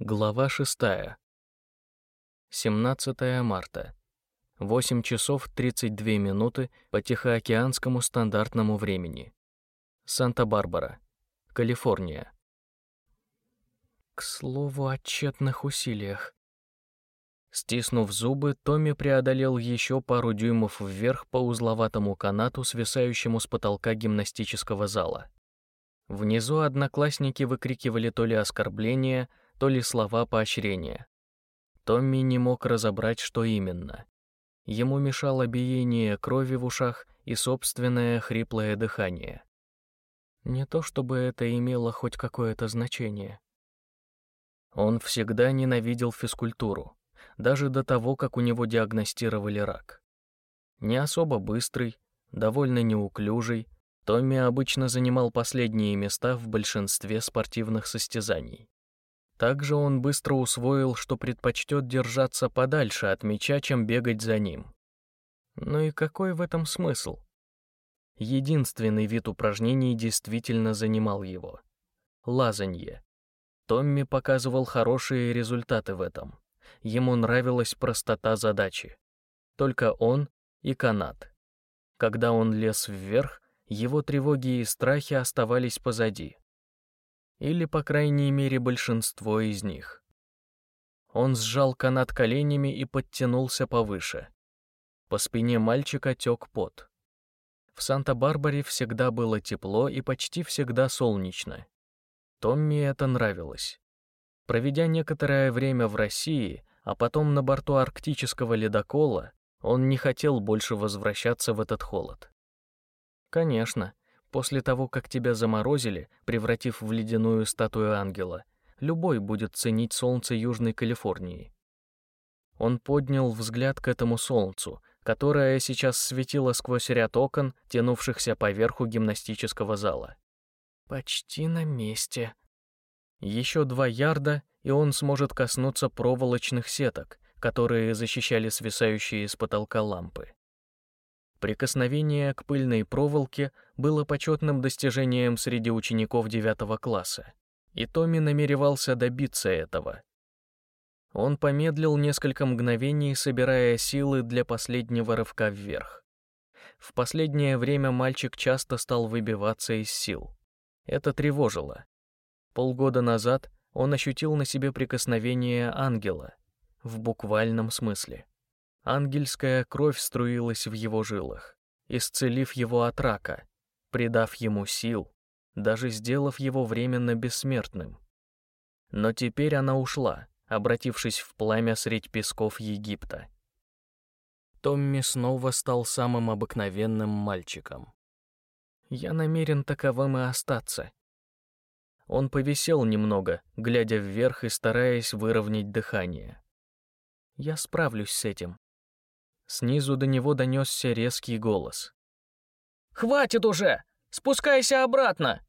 Глава 6. 17 марта. 8 часов 32 минуты по Тихоокеанскому стандартному времени. Санта-Барбара, Калифорния. К слову о тщетных усилиях. Стиснув зубы, Томми преодолел еще пару дюймов вверх по узловатому канату, свисающему с потолка гимнастического зала. Внизу одноклассники выкрикивали то ли оскорбления, то ли слова поощрения. Томми не мог разобрать, что именно. Ему мешало биение крови в ушах и собственное хриплое дыхание. Не то чтобы это имело хоть какое-то значение. Он всегда ненавидел физкультуру, даже до того, как у него диагностировали рак. Не особо быстрый, довольно неуклюжий, Томми обычно занимал последние места в большинстве спортивных состязаний. Также он быстро усвоил, что предпочтет держаться подальше от мяча, чем бегать за ним. Ну и какой в этом смысл? Единственный вид упражнений действительно занимал его — лазанье. Томми показывал хорошие результаты в этом. Ему нравилась простота задачи. Только он и канат. Когда он лез вверх, его тревоги и страхи оставались позади или, по крайней мере, большинство из них. Он сжал канат коленями и подтянулся повыше. По спине мальчика тек пот. В Санта-Барбаре всегда было тепло и почти всегда солнечно. Томми это нравилось. Проведя некоторое время в России, а потом на борту арктического ледокола, он не хотел больше возвращаться в этот холод. Конечно, После того, как тебя заморозили, превратив в ледяную статую ангела, любой будет ценить солнце Южной Калифорнии. Он поднял взгляд к этому солнцу, которое сейчас светило сквозь ряд окон, тянувшихся по верху гимнастического зала. Почти на месте. Еще два ярда, и он сможет коснуться проволочных сеток, которые защищали свисающие с потолка лампы. Прикосновение к пыльной проволоке было почетным достижением среди учеников девятого класса, и Томми намеревался добиться этого. Он помедлил несколько мгновений, собирая силы для последнего рывка вверх. В последнее время мальчик часто стал выбиваться из сил. Это тревожило. Полгода назад он ощутил на себе прикосновение ангела, в буквальном смысле. Ангельская кровь струилась в его жилах, исцелив его от рака, придав ему сил, даже сделав его временно бессмертным. Но теперь она ушла, обратившись в пламя средь песков Египта. Томми снова стал самым обыкновенным мальчиком. Я намерен таковым и остаться. Он повисел немного, глядя вверх и стараясь выровнять дыхание. Я справлюсь с этим. Снизу до него донесся резкий голос. «Хватит уже! Спускайся обратно!»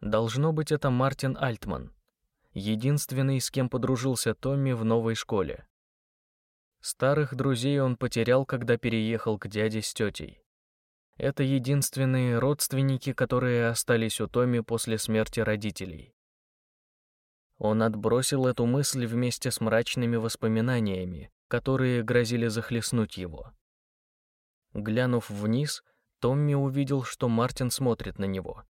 Должно быть, это Мартин Альтман, единственный, с кем подружился Томми в новой школе. Старых друзей он потерял, когда переехал к дяде с тетей. Это единственные родственники, которые остались у Томми после смерти родителей. Он отбросил эту мысль вместе с мрачными воспоминаниями, которые грозили захлестнуть его. Глянув вниз, Томми увидел, что Мартин смотрит на него.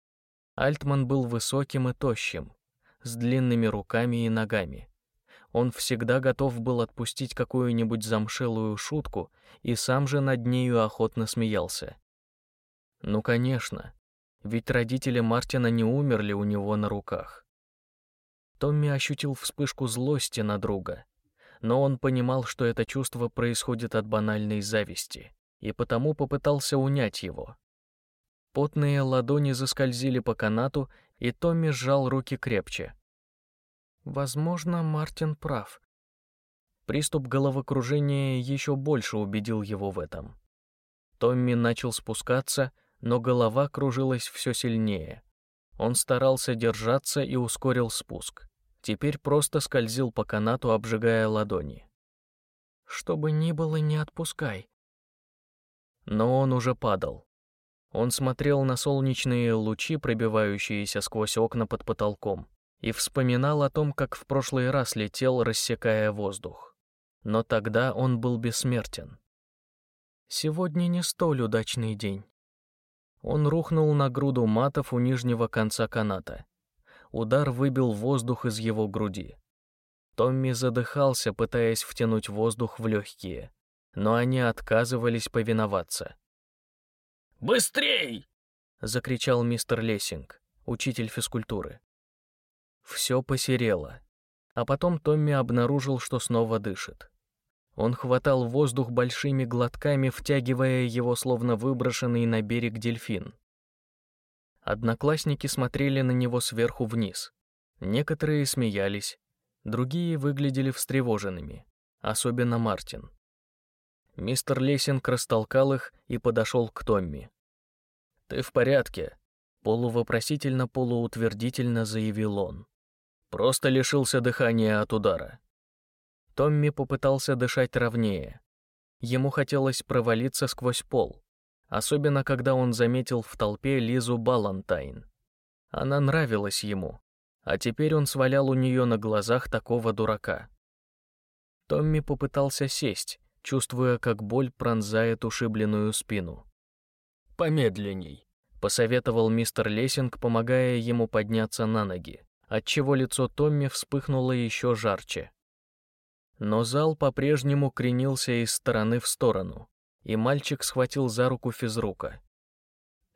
Альтман был высоким и тощим, с длинными руками и ногами. Он всегда готов был отпустить какую-нибудь замшелую шутку и сам же над нею охотно смеялся. Ну, конечно, ведь родители Мартина не умерли у него на руках. Томми ощутил вспышку злости на друга, но он понимал, что это чувство происходит от банальной зависти, и потому попытался унять его. Потные ладони заскользили по канату, и Томми сжал руки крепче. Возможно, Мартин прав. Приступ головокружения еще больше убедил его в этом. Томми начал спускаться, но голова кружилась все сильнее. Он старался держаться и ускорил спуск теперь просто скользил по канату, обжигая ладони. «Что бы ни было, не отпускай». Но он уже падал. Он смотрел на солнечные лучи, пробивающиеся сквозь окна под потолком, и вспоминал о том, как в прошлый раз летел, рассекая воздух. Но тогда он был бессмертен. Сегодня не столь удачный день. Он рухнул на груду матов у нижнего конца каната. Удар выбил воздух из его груди. Томми задыхался, пытаясь втянуть воздух в легкие, но они отказывались повиноваться. «Быстрей!» — закричал мистер Лессинг, учитель физкультуры. Все посерело, а потом Томми обнаружил, что снова дышит. Он хватал воздух большими глотками, втягивая его словно выброшенный на берег дельфин. Одноклассники смотрели на него сверху вниз. Некоторые смеялись, другие выглядели встревоженными, особенно Мартин. Мистер Лессинг растолкал их и подошел к Томми. «Ты в порядке?» — полувопросительно, полуутвердительно заявил он. «Просто лишился дыхания от удара». Томми попытался дышать ровнее. Ему хотелось провалиться сквозь пол, особенно когда он заметил в толпе Лизу Балантайн. Она нравилась ему, а теперь он свалял у нее на глазах такого дурака. Томми попытался сесть, чувствуя, как боль пронзает ушибленную спину. «Помедленней», — посоветовал мистер Лессинг, помогая ему подняться на ноги, отчего лицо Томми вспыхнуло еще жарче. Но зал по-прежнему кренился из стороны в сторону, и мальчик схватил за руку физрука.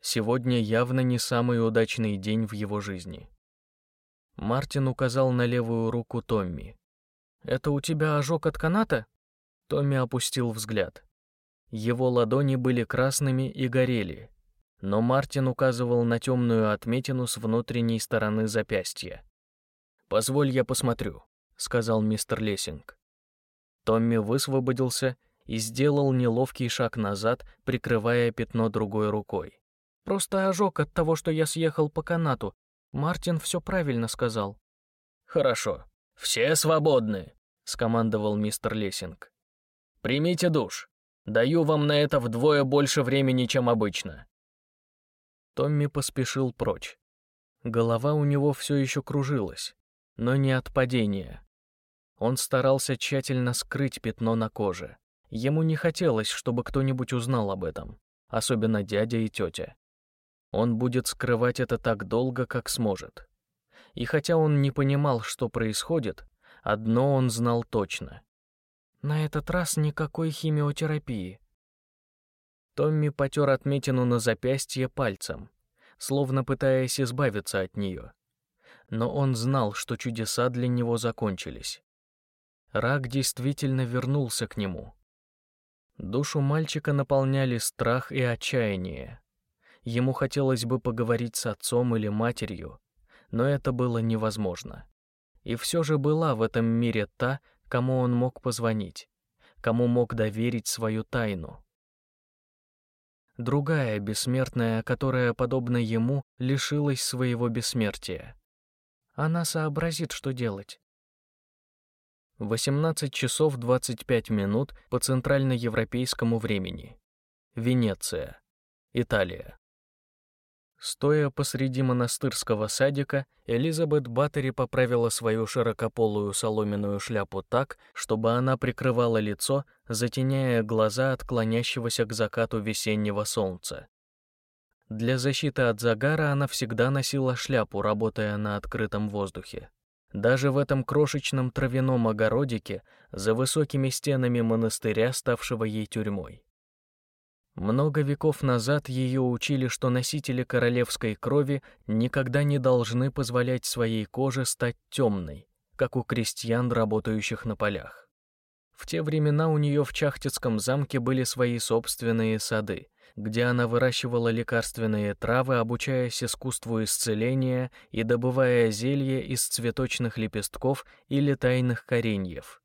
Сегодня явно не самый удачный день в его жизни. Мартин указал на левую руку Томми. «Это у тебя ожог от каната?» Томми опустил взгляд. Его ладони были красными и горели, но Мартин указывал на темную отметину с внутренней стороны запястья. «Позволь я посмотрю», — сказал мистер Лессинг. Томми высвободился и сделал неловкий шаг назад, прикрывая пятно другой рукой. «Просто ожог от того, что я съехал по канату. Мартин все правильно сказал». «Хорошо. Все свободны», — скомандовал мистер Лессинг. «Примите душ. Даю вам на это вдвое больше времени, чем обычно». Томми поспешил прочь. Голова у него все еще кружилась, но не от падения, он старался тщательно скрыть пятно на коже. Ему не хотелось, чтобы кто-нибудь узнал об этом, особенно дядя и тетя. Он будет скрывать это так долго, как сможет. И хотя он не понимал, что происходит, одно он знал точно. На этот раз никакой химиотерапии. Томми потер отметину на запястье пальцем, словно пытаясь избавиться от нее. Но он знал, что чудеса для него закончились. Рак действительно вернулся к нему. Душу мальчика наполняли страх и отчаяние. Ему хотелось бы поговорить с отцом или матерью, но это было невозможно. И все же была в этом мире та, кому он мог позвонить, кому мог доверить свою тайну. Другая бессмертная, которая, подобно ему, лишилась своего бессмертия. Она сообразит, что делать. 18 часов 25 минут по центральноевропейскому времени. Венеция, Италия. Стоя посреди монастырского садика, Элизабет Баттери поправила свою широкополую соломенную шляпу так, чтобы она прикрывала лицо, затеняя глаза от клонящегося к закату весеннего солнца. Для защиты от загара она всегда носила шляпу, работая на открытом воздухе. Даже в этом крошечном травяном огородике, за высокими стенами монастыря, ставшего ей тюрьмой. Много веков назад ее учили, что носители королевской крови никогда не должны позволять своей коже стать темной, как у крестьян, работающих на полях. В те времена у нее в Чахтицком замке были свои собственные сады, где она выращивала лекарственные травы, обучаясь искусству исцеления и добывая зелье из цветочных лепестков или тайных кореньев.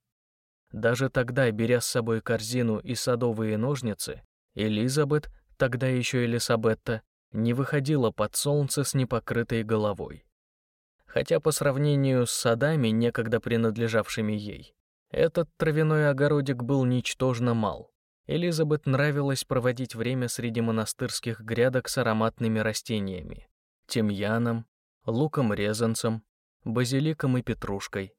Даже тогда, беря с собой корзину и садовые ножницы, Элизабет, тогда еще Элисабетта, не выходила под солнце с непокрытой головой. Хотя по сравнению с садами, некогда принадлежавшими ей, этот травяной огородик был ничтожно мал. Элизабет нравилось проводить время среди монастырских грядок с ароматными растениями, тимьяном, луком-резанцем, базиликом и петрушкой.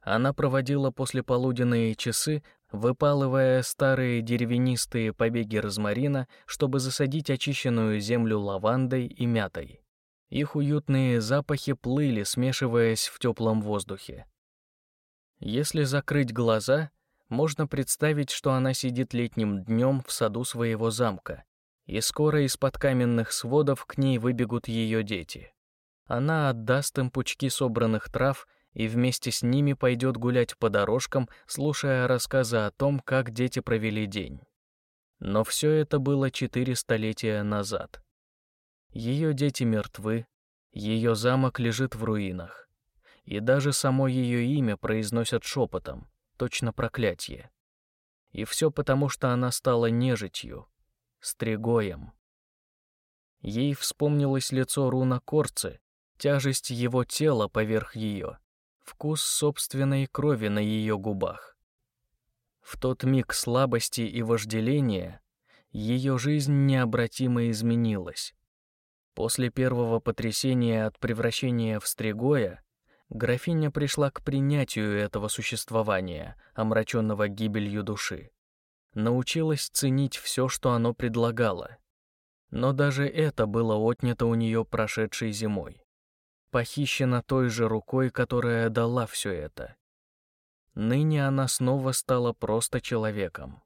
Она проводила послеполуденные часы, выпалывая старые деревянистые побеги розмарина, чтобы засадить очищенную землю лавандой и мятой. Их уютные запахи плыли, смешиваясь в теплом воздухе. Если закрыть глаза, можно представить, что она сидит летним днем в саду своего замка, и скоро из-под каменных сводов к ней выбегут ее дети. Она отдаст им пучки собранных трав и вместе с ними пойдет гулять по дорожкам, слушая рассказы о том, как дети провели день. Но все это было четыре столетия назад. Ее дети мертвы, ее замок лежит в руинах. И даже само ее имя произносят шепотом, точно проклятие. И все потому, что она стала нежитью, стригоем. Ей вспомнилось лицо Руна Корцы, тяжесть его тела поверх ее, вкус собственной крови на ее губах. В тот миг слабости и вожделения ее жизнь необратимо изменилась. После первого потрясения от превращения в стригоя графиня пришла к принятию этого существования, омраченного гибелью души. Научилась ценить все, что оно предлагало. Но даже это было отнято у нее прошедшей зимой. Похищена той же рукой, которая дала все это. Ныне она снова стала просто человеком.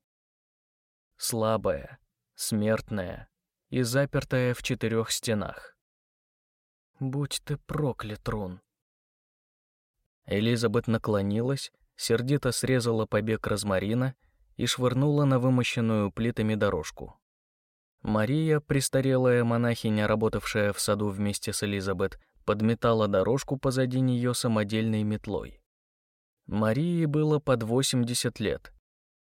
Слабая, смертная, и запертая в четырех стенах. «Будь ты проклят, Рун!» Элизабет наклонилась, сердито срезала побег розмарина и швырнула на вымощенную плитами дорожку. Мария, престарелая монахиня, работавшая в саду вместе с Элизабет, подметала дорожку позади нее самодельной метлой. Марии было под 80 лет.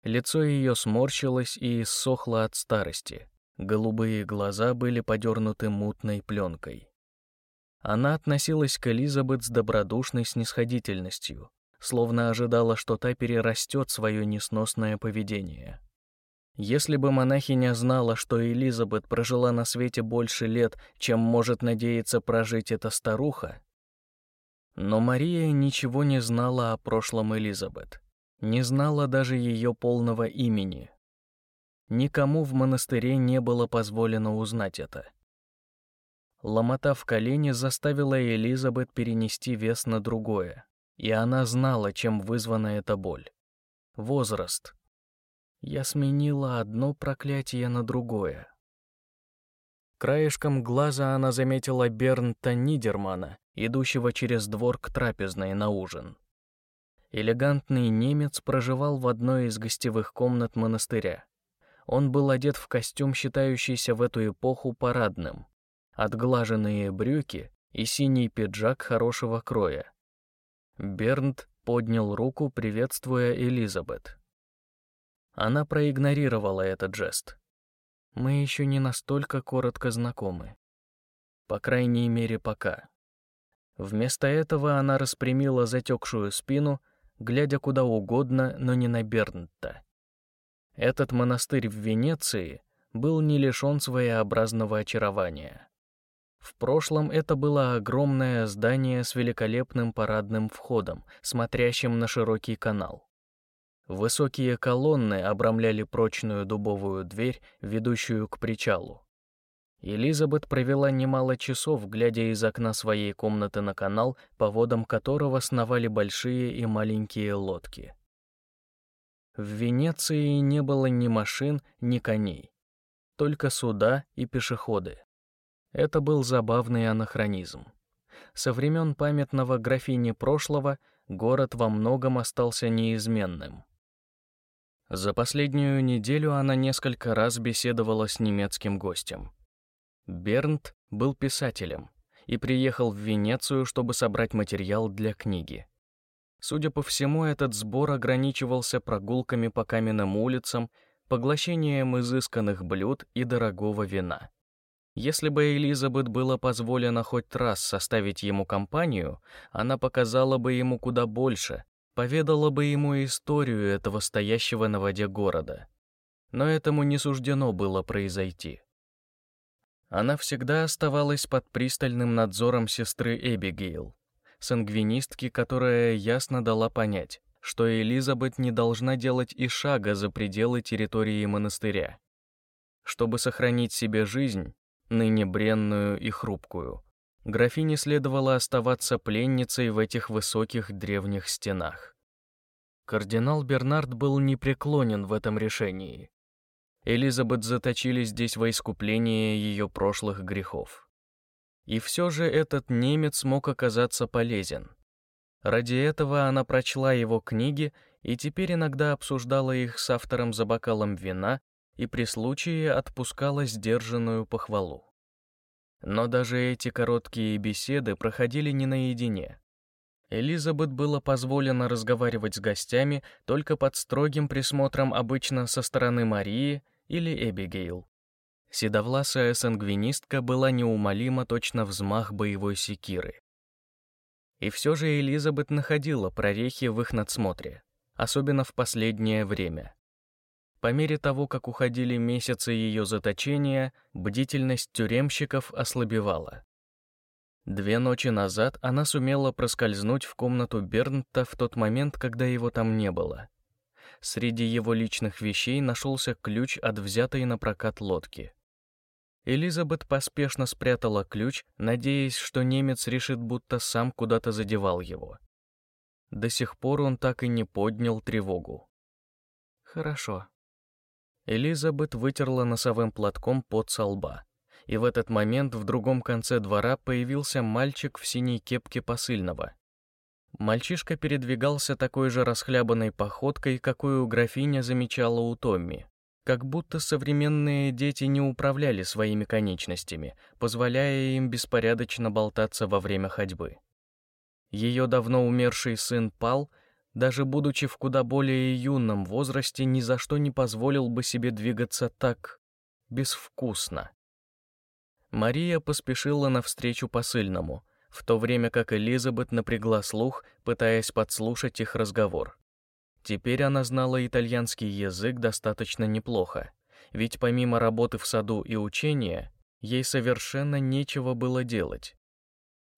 Лицо ее сморщилось и иссохло от старости. Голубые глаза были подернуты мутной пленкой. Она относилась к Элизабет с добродушной снисходительностью, словно ожидала, что та перерастет свое несносное поведение. Если бы монахиня знала, что Элизабет прожила на свете больше лет, чем может надеяться прожить эта старуха, но Мария ничего не знала о прошлом Элизабет, не знала даже ее полного имени, Никому в монастыре не было позволено узнать это. Ломота в колени заставила Элизабет перенести вес на другое, и она знала, чем вызвана эта боль. Возраст. Я сменила одно проклятие на другое. Краешком глаза она заметила Бернта Нидермана, идущего через двор к трапезной на ужин. Элегантный немец проживал в одной из гостевых комнат монастыря. Он был одет в костюм, считающийся в эту эпоху парадным, отглаженные брюки и синий пиджак хорошего кроя. Бернт поднял руку, приветствуя Элизабет. Она проигнорировала этот жест. Мы еще не настолько коротко знакомы. По крайней мере, пока. Вместо этого она распрямила затекшую спину, глядя куда угодно, но не на Бернта. Этот монастырь в Венеции был не лишен своеобразного очарования. В прошлом это было огромное здание с великолепным парадным входом, смотрящим на широкий канал. Высокие колонны обрамляли прочную дубовую дверь, ведущую к причалу. Элизабет провела немало часов, глядя из окна своей комнаты на канал, по водам которого сновали большие и маленькие лодки. В Венеции не было ни машин, ни коней, только суда и пешеходы. Это был забавный анахронизм. Со времен памятного графини прошлого город во многом остался неизменным. За последнюю неделю она несколько раз беседовала с немецким гостем. Бернт был писателем и приехал в Венецию, чтобы собрать материал для книги. Судя по всему, этот сбор ограничивался прогулками по каменным улицам, поглощением изысканных блюд и дорогого вина. Если бы Элизабет было позволено хоть раз составить ему компанию, она показала бы ему куда больше, поведала бы ему историю этого стоящего на воде города. Но этому не суждено было произойти. Она всегда оставалась под пристальным надзором сестры Эбигейл, сангвинистки, которая ясно дала понять, что Элизабет не должна делать и шага за пределы территории монастыря. Чтобы сохранить себе жизнь, ныне бренную и хрупкую, графине следовало оставаться пленницей в этих высоких древних стенах. Кардинал Бернард был непреклонен в этом решении. Элизабет заточили здесь во искупление ее прошлых грехов. И все же этот немец мог оказаться полезен. Ради этого она прочла его книги и теперь иногда обсуждала их с автором за бокалом вина и при случае отпускала сдержанную похвалу. Но даже эти короткие беседы проходили не наедине. Элизабет было позволено разговаривать с гостями только под строгим присмотром обычно со стороны Марии или Эбигейл. Седовласая сангвинистка была неумолима точно взмах боевой секиры. И все же Элизабет находила прорехи в их надсмотре, особенно в последнее время. По мере того, как уходили месяцы ее заточения, бдительность тюремщиков ослабевала. Две ночи назад она сумела проскользнуть в комнату Бернта в тот момент, когда его там не было. Среди его личных вещей нашелся ключ от взятой на прокат лодки. Элизабет поспешно спрятала ключ, надеясь, что немец решит, будто сам куда-то задевал его. До сих пор он так и не поднял тревогу. «Хорошо», Элизабет вытерла носовым платком пот со лба. И в этот момент в другом конце двора появился мальчик в синей кепке посыльного. Мальчишка передвигался такой же расхлябанной походкой, какую графиня замечала у Томми. Как будто современные дети не управляли своими конечностями, позволяя им беспорядочно болтаться во время ходьбы. Ее давно умерший сын Пал даже будучи в куда более юном возрасте, ни за что не позволил бы себе двигаться так безвкусно. Мария поспешила навстречу посыльному, в то время как Элизабет напрягла слух, пытаясь подслушать их разговор. Теперь она знала итальянский язык достаточно неплохо, ведь помимо работы в саду и учения, ей совершенно нечего было делать.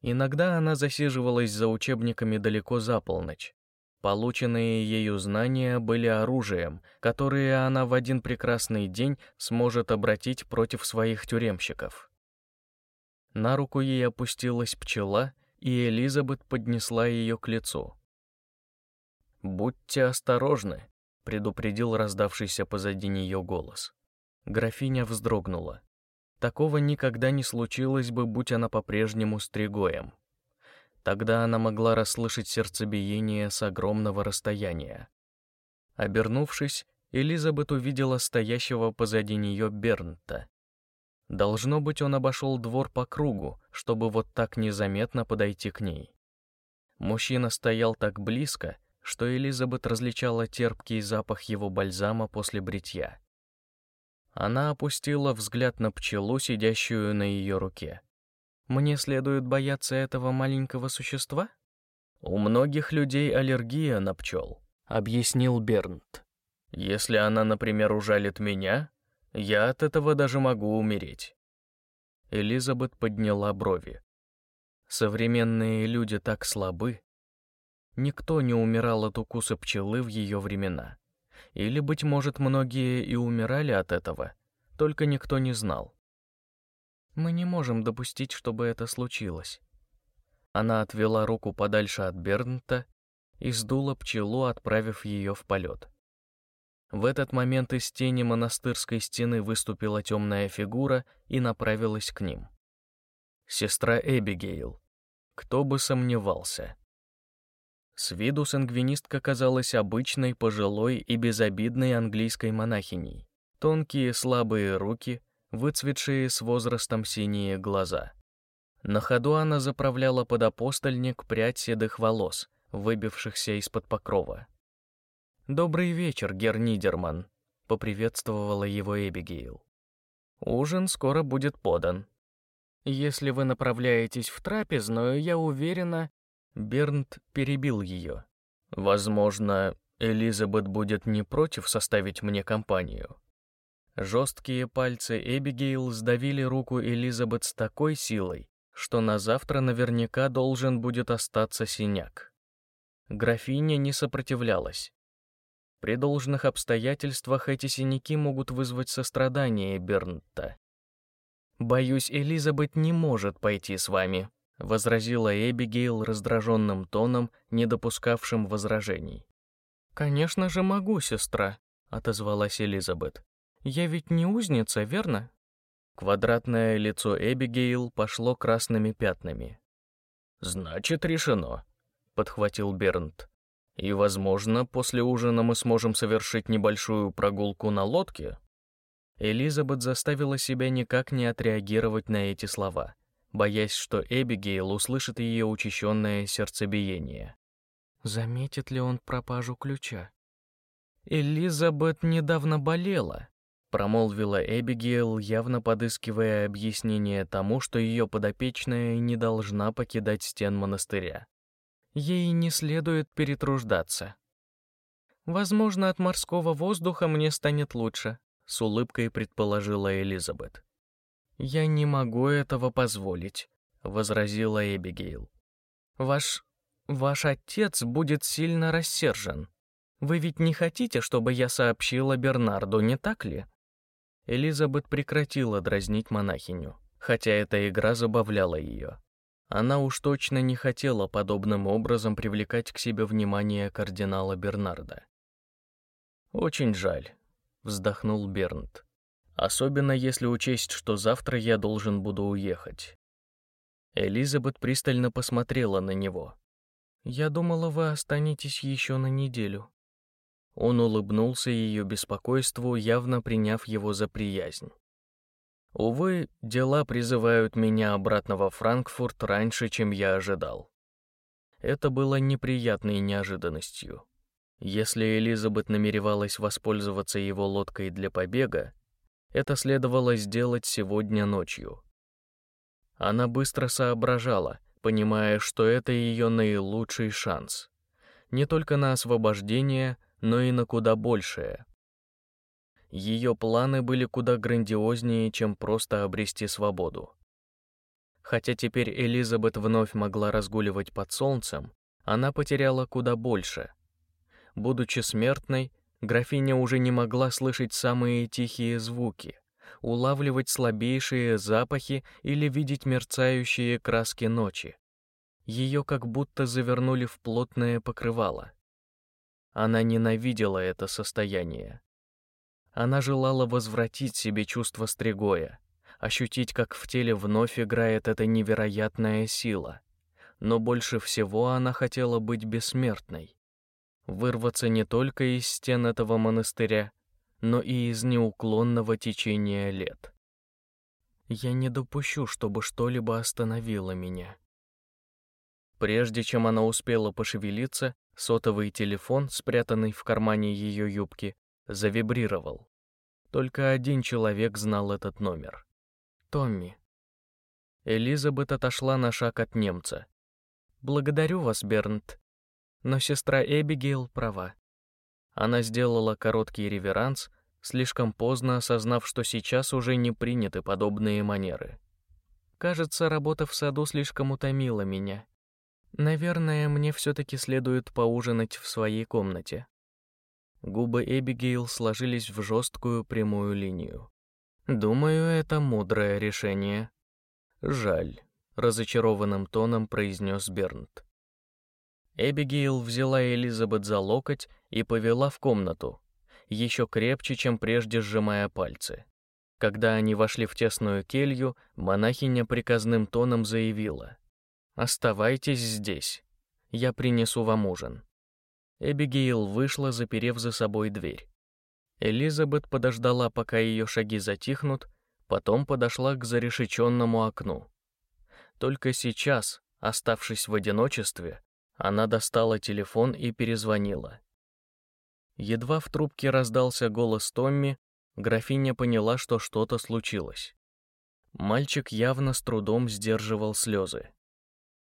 Иногда она засиживалась за учебниками далеко за полночь, Полученные ею знания были оружием, которое она в один прекрасный день сможет обратить против своих тюремщиков. На руку ей опустилась пчела, и Элизабет поднесла ее к лицу. «Будьте осторожны», — предупредил раздавшийся позади нее голос. Графиня вздрогнула. Такого никогда не случилось бы, будь она по-прежнему стригоем. Тогда она могла расслышать сердцебиение с огромного расстояния. Обернувшись, Элизабет увидела стоящего позади нее Бернта. Должно быть, он обошел двор по кругу, чтобы вот так незаметно подойти к ней. Мужчина стоял так близко, что Элизабет различала терпкий запах его бальзама после бритья. Она опустила взгляд на пчелу, сидящую на ее руке. Мне следует бояться этого маленького существа? У многих людей аллергия на пчел, объяснил Бернт. Если она, например, ужалит меня, я от этого даже могу умереть. Элизабет подняла брови. Современные люди так слабы. Никто не умирал от укуса пчелы в ее времена. Или, быть может, многие и умирали от этого, только никто не знал. Мы не можем допустить, чтобы это случилось. Она отвела руку подальше от Бернта и сдула пчелу, отправив ее в полет. В этот момент из тени монастырской стены выступила темная фигура и направилась к ним. Сестра Эбигейл. Кто бы сомневался. С виду сангвинистка казалась обычной, пожилой и безобидной английской монахиней. Тонкие слабые руки, выцветшие с возрастом синие глаза. На ходу она заправляла под апостольник прядь седых волос, выбившихся из-под покрова. «Добрый вечер, Гер Нидерман», — поприветствовала его Эбигейл. «Ужин скоро будет подан. Если вы направляетесь в трапезную, я уверена...» Бернт перебил ее. «Возможно, Элизабет будет не против составить мне компанию. Жесткие пальцы Эбигейл сдавили руку Элизабет с такой силой, что на завтра наверняка должен будет остаться синяк. Графиня не сопротивлялась. При должных обстоятельствах эти синяки могут вызвать сострадание Бернта. «Боюсь, Элизабет не может пойти с вами», — возразила Эбигейл раздраженным тоном, не допускавшим возражений. «Конечно же могу, сестра», — отозвалась Элизабет. «Я ведь не узница, верно?» Квадратное лицо Эбигейл пошло красными пятнами. «Значит, решено», — подхватил Бернт. «И, возможно, после ужина мы сможем совершить небольшую прогулку на лодке?» Элизабет заставила себя никак не отреагировать на эти слова, боясь, что Эбигейл услышит ее учащенное сердцебиение. Заметит ли он пропажу ключа? Элизабет недавно болела, промолвила Эбигейл, явно подыскивая объяснение тому, что ее подопечная не должна покидать стен монастыря. Ей не следует перетруждаться. Возможно, от морского воздуха мне станет лучше, с улыбкой предположила Элизабет. Я не могу этого позволить, возразила Эбигейл. Ваш ваш отец будет сильно рассержен. Вы ведь не хотите, чтобы я сообщила Бернарду, не так ли? Элизабет прекратила дразнить монахиню, хотя эта игра забавляла ее. Она уж точно не хотела подобным образом привлекать к себе внимание кардинала Бернарда. «Очень жаль», — вздохнул Бернт. «Особенно если учесть, что завтра я должен буду уехать». Элизабет пристально посмотрела на него. «Я думала, вы останетесь еще на неделю». Он улыбнулся ее беспокойству, явно приняв его за приязнь. Увы, дела призывают меня обратно во Франкфурт раньше, чем я ожидал. Это было неприятной неожиданностью. Если Элизабет намеревалась воспользоваться его лодкой для побега, это следовало сделать сегодня ночью. Она быстро соображала, понимая, что это ее наилучший шанс. Не только на освобождение, но и на куда большее. Ее планы были куда грандиознее, чем просто обрести свободу. Хотя теперь Элизабет вновь могла разгуливать под солнцем, она потеряла куда больше. Будучи смертной, графиня уже не могла слышать самые тихие звуки, улавливать слабейшие запахи или видеть мерцающие краски ночи. Ее как будто завернули в плотное покрывало. Она ненавидела это состояние. Она желала возвратить себе чувство стригоя, ощутить, как в теле вновь играет эта невероятная сила. Но больше всего она хотела быть бессмертной. Вырваться не только из стен этого монастыря, но и из неуклонного течения лет. Я не допущу, чтобы что-либо остановило меня. Прежде чем она успела пошевелиться, Сотовый телефон, спрятанный в кармане ее юбки, завибрировал. Только один человек знал этот номер. Томми. Элизабет отошла на шаг от немца. «Благодарю вас, Бернт. Но сестра Эбигейл права». Она сделала короткий реверанс, слишком поздно осознав, что сейчас уже не приняты подобные манеры. «Кажется, работа в саду слишком утомила меня. Наверное, мне все-таки следует поужинать в своей комнате. Губы Эбигейл сложились в жесткую прямую линию. Думаю, это мудрое решение. Жаль, разочарованным тоном произнес Бернт. Эбигейл взяла Элизабет за локоть и повела в комнату, еще крепче, чем прежде сжимая пальцы. Когда они вошли в тесную келью, монахиня приказным тоном заявила: Оставайтесь здесь. Я принесу вам ужин. Эбигейл вышла, заперев за собой дверь. Элизабет подождала, пока ее шаги затихнут, потом подошла к зарешеченному окну. Только сейчас, оставшись в одиночестве, она достала телефон и перезвонила. Едва в трубке раздался голос Томми, графиня поняла, что что-то случилось. Мальчик явно с трудом сдерживал слезы.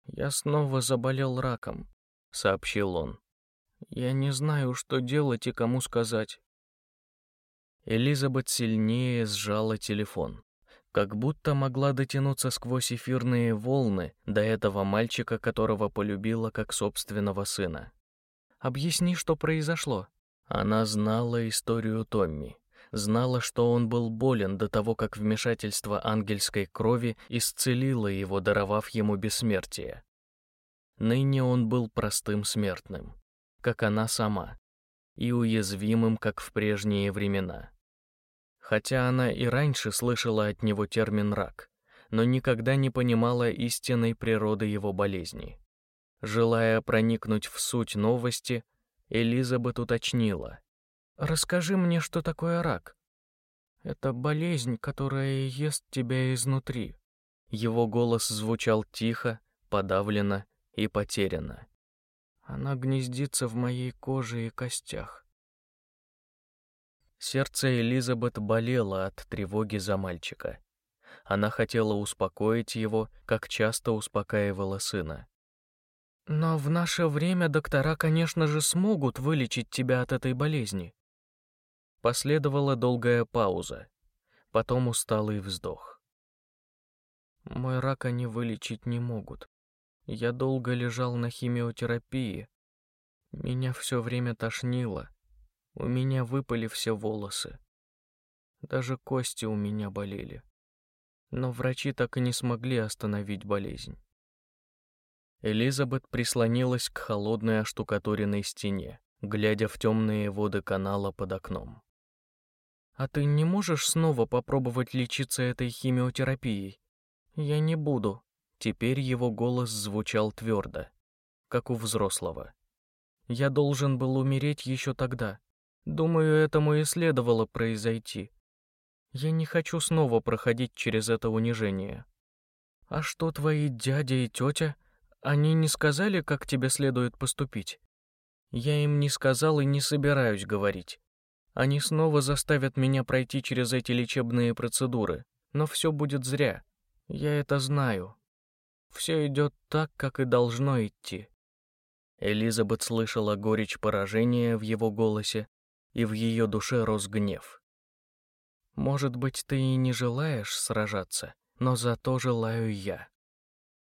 «Я снова заболел раком», — сообщил он. «Я не знаю, что делать и кому сказать». Элизабет сильнее сжала телефон. как будто могла дотянуться сквозь эфирные волны до этого мальчика, которого полюбила как собственного сына. «Объясни, что произошло». Она знала историю Томми, знала, что он был болен до того, как вмешательство ангельской крови исцелило его, даровав ему бессмертие. Ныне он был простым смертным, как она сама, и уязвимым, как в прежние времена. Хотя она и раньше слышала от него термин «рак», но никогда не понимала истинной природы его болезни. Желая проникнуть в суть новости, Элизабет уточнила. «Расскажи мне, что такое рак?» «Это болезнь, которая ест тебя изнутри». Его голос звучал тихо, подавленно и потерянно. Она гнездится в моей коже и костях. Сердце Элизабет болело от тревоги за мальчика. Она хотела успокоить его, как часто успокаивала сына. «Но в наше время доктора, конечно же, смогут вылечить тебя от этой болезни». Последовала долгая пауза, потом усталый вздох. «Мой рак они вылечить не могут. Я долго лежал на химиотерапии. Меня все время тошнило. У меня выпали все волосы. Даже кости у меня болели. Но врачи так и не смогли остановить болезнь. Элизабет прислонилась к холодной оштукатуренной стене, глядя в темные воды канала под окном. «А ты не можешь снова попробовать лечиться этой химиотерапией? Я не буду», Теперь его голос звучал твердо, как у взрослого. Я должен был умереть еще тогда. Думаю, этому и следовало произойти. Я не хочу снова проходить через это унижение. А что твои дядя и тетя? Они не сказали, как тебе следует поступить? Я им не сказал и не собираюсь говорить. Они снова заставят меня пройти через эти лечебные процедуры, но все будет зря. Я это знаю, все идет так, как и должно идти. Элизабет слышала горечь поражения в его голосе, и в ее душе рос гнев. «Может быть, ты и не желаешь сражаться, но зато желаю я».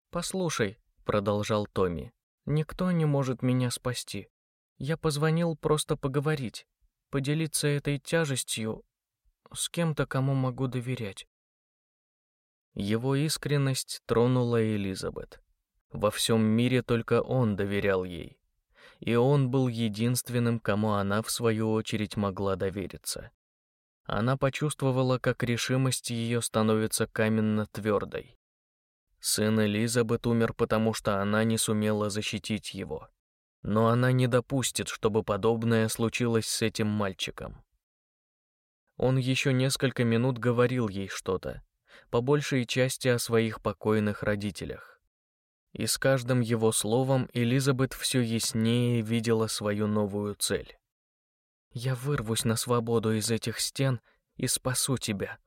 «Послушай», — продолжал Томми, — «никто не может меня спасти. Я позвонил просто поговорить, поделиться этой тяжестью с кем-то, кому могу доверять. Его искренность тронула Элизабет. Во всем мире только он доверял ей. И он был единственным, кому она, в свою очередь, могла довериться. Она почувствовала, как решимость ее становится каменно твердой. Сын Элизабет умер, потому что она не сумела защитить его. Но она не допустит, чтобы подобное случилось с этим мальчиком. Он еще несколько минут говорил ей что-то, по большей части о своих покойных родителях. И с каждым его словом Элизабет все яснее видела свою новую цель. «Я вырвусь на свободу из этих стен и спасу тебя»,